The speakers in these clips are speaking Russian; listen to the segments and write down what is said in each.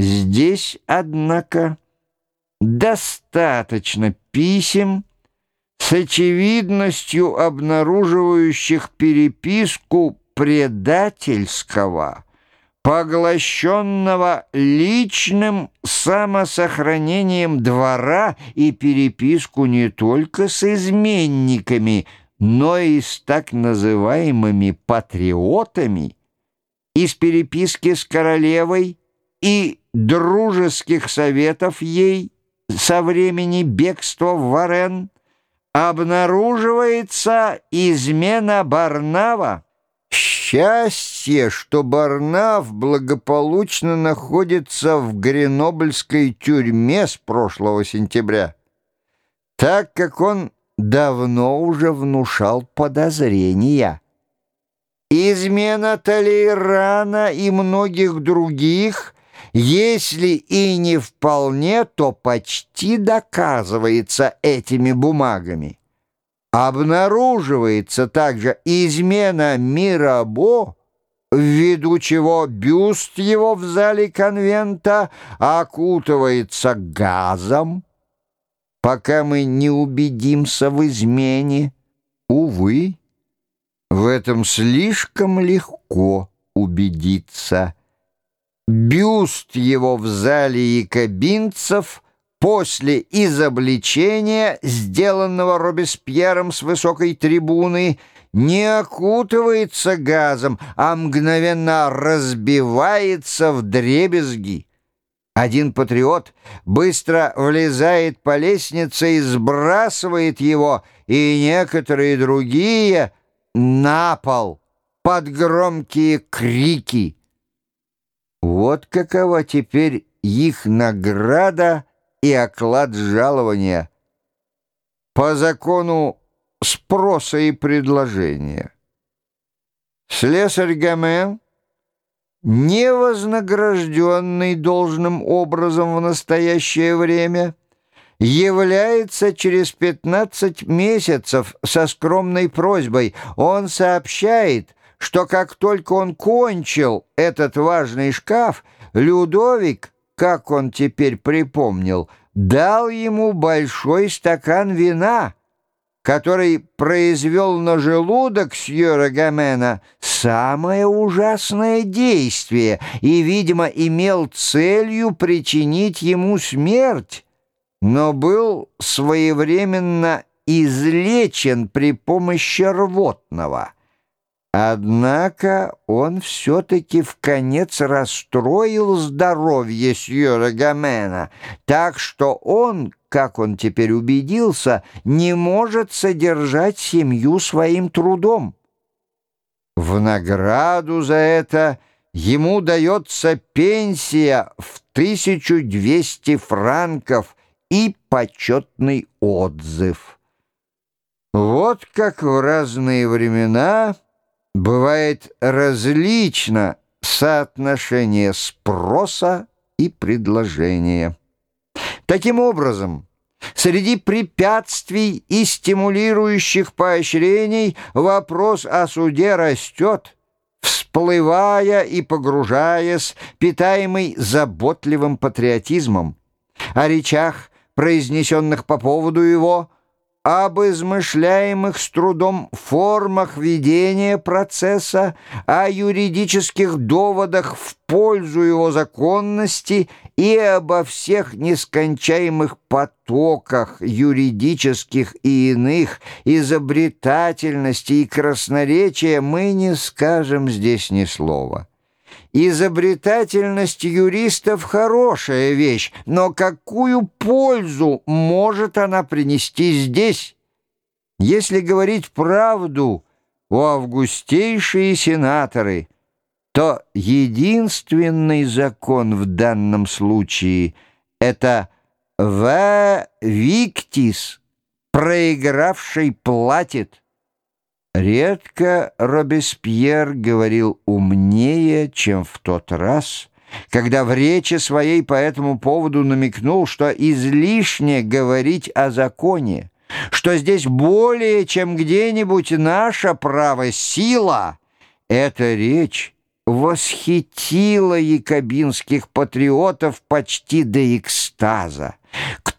Здесь, однако, достаточно писем с очевидностью обнаруживающих переписку предательского, поглощенного личным самосохранением двора и переписку не только с изменниками, но и с так называемыми патриотами, из переписки с королевой и дружеских советов ей со времени бегства в Варен обнаруживается измена Барнава. Счастье, что Барнав благополучно находится в Гренобльской тюрьме с прошлого сентября, так как он давно уже внушал подозрения. Измена Толейрана и многих других, если и не вполне, то почти доказывается этими бумагами. Обнаруживается также измена Мирабо, ввиду чего бюст его в зале конвента окутывается газом. Пока мы не убедимся в измене, увы, в этом слишком легко убедиться. Бюст его в зале якобинцев после изобличения, сделанного Робеспьером с высокой трибуны, не окутывается газом, а мгновенно разбивается в дребезги. Один патриот быстро влезает по лестнице и сбрасывает его, и некоторые другие — на пол под громкие крики. Вот какова теперь их награда и оклад жалования по закону спроса и предложения. Слесарь Гомен, не вознагражденный должным образом в настоящее время, является через 15 месяцев со скромной просьбой. Он сообщает, что как только он кончил этот важный шкаф, Людовик, как он теперь припомнил, дал ему большой стакан вина, который произвел на желудок Сьюра Гомена самое ужасное действие и, видимо, имел целью причинить ему смерть но был своевременно излечен при помощи рвотного. Однако он все-таки в конец расстроил здоровье Сьюра Гомена, так что он, как он теперь убедился, не может содержать семью своим трудом. В награду за это ему дается пенсия в 1200 франков – и почетный отзыв. Вот как в разные времена бывает различно соотношение спроса и предложения. Таким образом, среди препятствий и стимулирующих поощрений вопрос о суде растет, всплывая и погружаясь, питаемый заботливым патриотизмом. О речах произнесенных по поводу его, об измышляемых с трудом формах ведения процесса, о юридических доводах в пользу его законности и обо всех нескончаемых потоках юридических и иных изобретательности и красноречия мы не скажем здесь ни слова. Изобретательность юристов – хорошая вещь, но какую пользу может она принести здесь? Если говорить правду, о августейшие сенаторы, то единственный закон в данном случае – это «в виктис» – проигравший платит. Редко Робеспьер говорил умнее, чем в тот раз, когда в речи своей по этому поводу намекнул, что излишне говорить о законе, что здесь более, чем где-нибудь наша право сила. Эта речь восхитила якобинских патриотов почти до экстаза.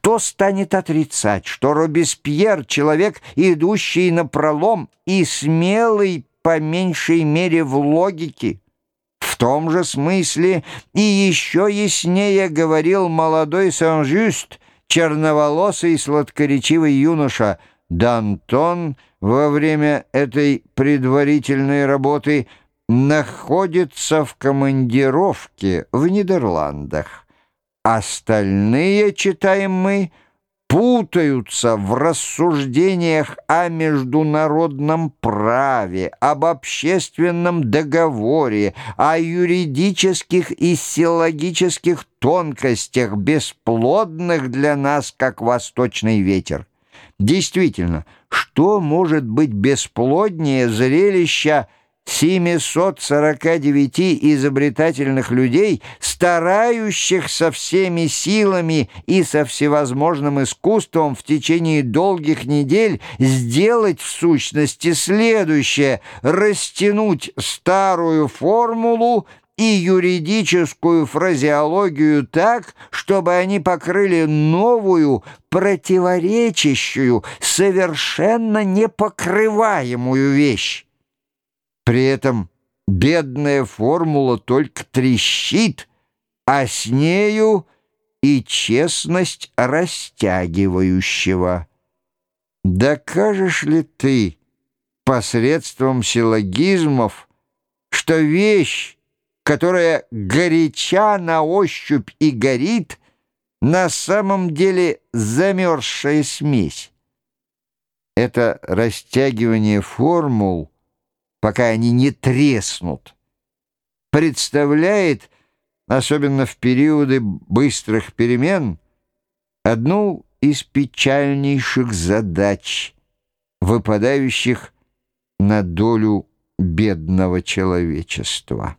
Кто станет отрицать, что Робеспьер — человек, идущий на пролом и смелый, по меньшей мере, в логике? В том же смысле и еще яснее говорил молодой Сан-Жюст, черноволосый сладкоречивый юноша Д'Антон во время этой предварительной работы находится в командировке в Нидерландах. Остальные, читаем мы, путаются в рассуждениях о международном праве, об общественном договоре, о юридических и силлогических тонкостях, бесплодных для нас, как восточный ветер. Действительно, что может быть бесплоднее зрелища 749 изобретательных людей, старающихся всеми силами и со всевозможным искусством в течение долгих недель сделать в сущности следующее – растянуть старую формулу и юридическую фразеологию так, чтобы они покрыли новую, противоречащую, совершенно непокрываемую вещь. При этом бедная формула только трещит, а с нею и честность растягивающего. Докажешь ли ты посредством силлогизмов, что вещь, которая горяча на ощупь и горит, на самом деле замерзшая смесь? Это растягивание формул пока они не треснут, представляет, особенно в периоды быстрых перемен, одну из печальнейших задач, выпадающих на долю бедного человечества.